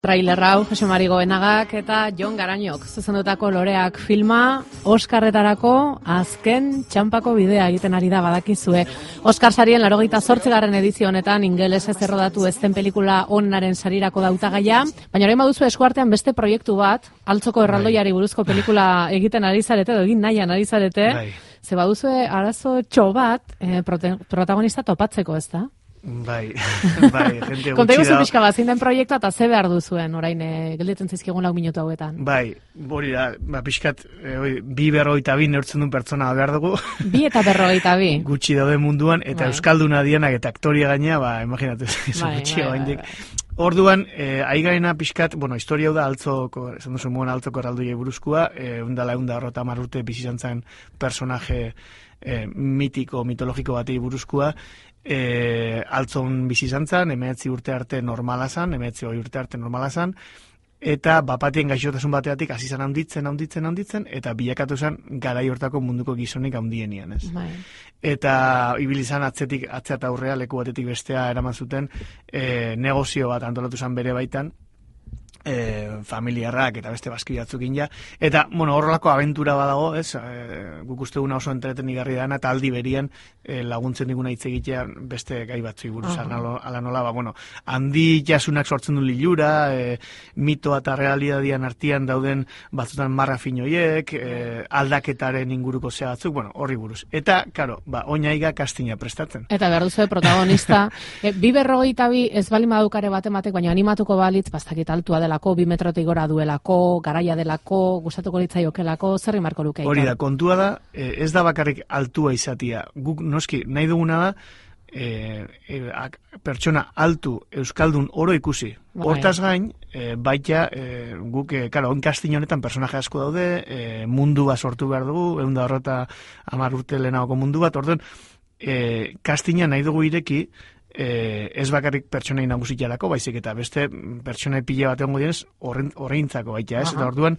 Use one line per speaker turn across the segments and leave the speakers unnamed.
Trailer hau Jose Mari Goenagak eta Jon Garañok zuzendutako loreak filma Oskarretarako azken txampako bidea egiten ari da badakizue. Oskar sarien larogeita garren edizio honetan ingeles ez errodatu ezten pelikula onaren sarirako dautagaia, baina orain baduzu eskuartean beste proiektu bat, altzoko erraldoiari buruzko pelikula egiten ari zarete, edo egin nahian ari zarete,
Bai.
ze baduzu arazo txo bat eh, protagonista topatzeko ez da?
Bai, bai, jente
Konta
gutxi
iguzu
da.
pixka bat, zein den proiektua eta ze behar duzuen, orain, e, gelditzen zaizkigun lau minutu hauetan.
Bai, hori da, ba, pixkat, e, oi, bi berroita bi neurtzen duen pertsona behar dugu,
Bi eta berrogeita bi.
gutxi daude munduan, eta
Bai.
euskalduna dienak eta aktoria gainea, ba, imaginatu, izu
Bai,
gutxi
bai, bai, bai.
Orduan, eh, aigarena pixkat, bueno, historia hau da altzoko, esan duzu moen altzoko erraldoiei buruzkoa, eh, undala eunda arrota marrute bizizantzan personaje eh, mitiko, mitologiko batei buruzkoa, eh, altzon bizizantzan, emeetzi urte arte normala zan, emeetzi hori urte arte normala zan, eta bapatien gaixotasun bateatik hasi zan handitzen, handitzen, handitzen, eta bilakatu zen garai hortako munduko gizonik handienian, ez?
Bai.
eta ibili izan atzetik atzea eta aurrea leku batetik bestea eraman zuten e, negozio bat antolatu zen bere baitan e, familiarrak eta beste baski batzukin ja eta bueno horrelako abentura badago ez e, guk uste duguna oso entretenigarri dana eta aldi berian e, laguntzen diguna hitz egitea beste gai batzuei buruz
Aha.
ala, ala nola ba bueno handi jasunak sortzen du lilura e, mitoa eta realidadian artean dauden batzutan marra finoiek e, aldaketaren inguruko zea batzuk bueno horri buruz eta claro ba oinaiga kastina prestatzen
Eta behar duzu protagonista. e, bi berrogeita bi ez bali madukare bat ematek, baina animatuko balitz, bastakit altua delako, bi metrotik gora duelako, garaia delako, gustatuko litzaiokelako, zerri marko luke.
Hori da, kontua da, eh, ez da bakarrik altua izatia. Guk noski nahi duguna da, e, e, ak, pertsona altu euskaldun oro ikusi.
Bai.
Hortaz gain, e, baita e, guk, e, karo, onkastin honetan personaje asko daude, e, mundu bat sortu behar dugu, egun da horreta amar urte lehenagoko mundu bat, orduan, e, kastina nahi dugu ireki, e, ez bakarrik pertsonai nagusitarako, baizik eta beste pertsonai pila bat egongo dienez, horren- horreintzako baita, ez?
Aha.
Eta orduan,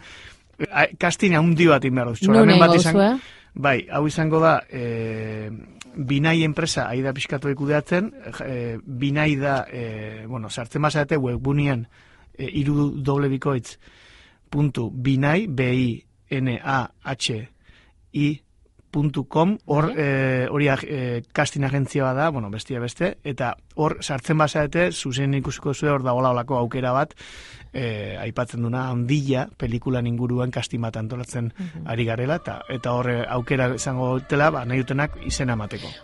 kastin handi bat inbehar duzu.
Nun
Txoramen bat izan-
eh?
Bai, hau izango da, e, binai enpresa aida pixkatu ikudeatzen, e, binai da, e, bueno, sartzen bazate webgunean e, iru doble bikoitz puntu binai, b i n a h i com, hor
Bai.
e, hori e, casting agentzia bada, bueno, bestia beste, eta hor sartzen bazate, zuzen ikusiko zuen hor dagoela olako aukera bat, e, aipatzen duna handila pelikulan inguruan casting bat antolatzen ari garela, eta, eta hor e, aukera izango dutela, ba, nahi dutenak izena emateko.